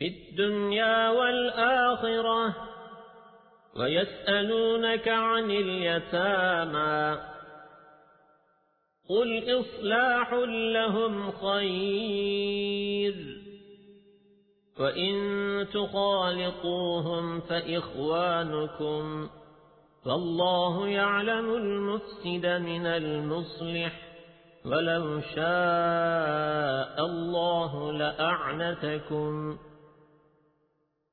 في الدنيا والآخرة ويسألونك عن اليتامى قل إصلاح لهم خير وإن تخالطوهم فإخوانكم فالله يعلم المفسد من المصلح ولو شاء الله لأعنتكم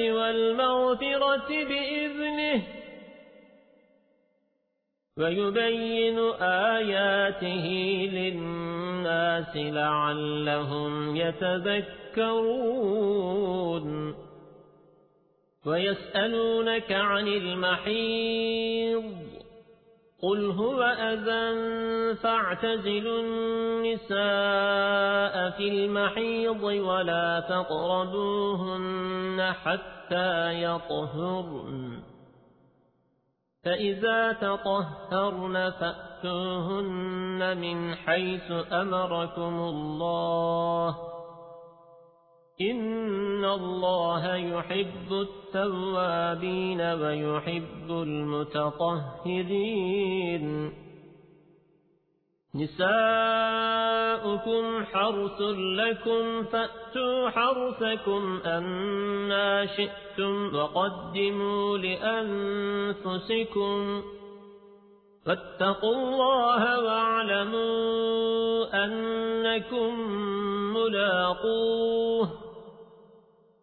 والمغفرة بإذنه ويبين آياته للناس لعلهم يتذكرون ويسألونك عن المحيض قل هو أذى فاعتزلوا النساء في المحيض ولا تقربوهن حتى يطهرن فإذا تطهرن فأتوهن من حيث أمركم الله إن الله يحب التوابين ويحب المتطهرين نساؤكم حرث لكم فأتوا حرثكم أنا شئتم وقدموا لأنفسكم فاتقوا الله واعلموا أنكم ملاقوه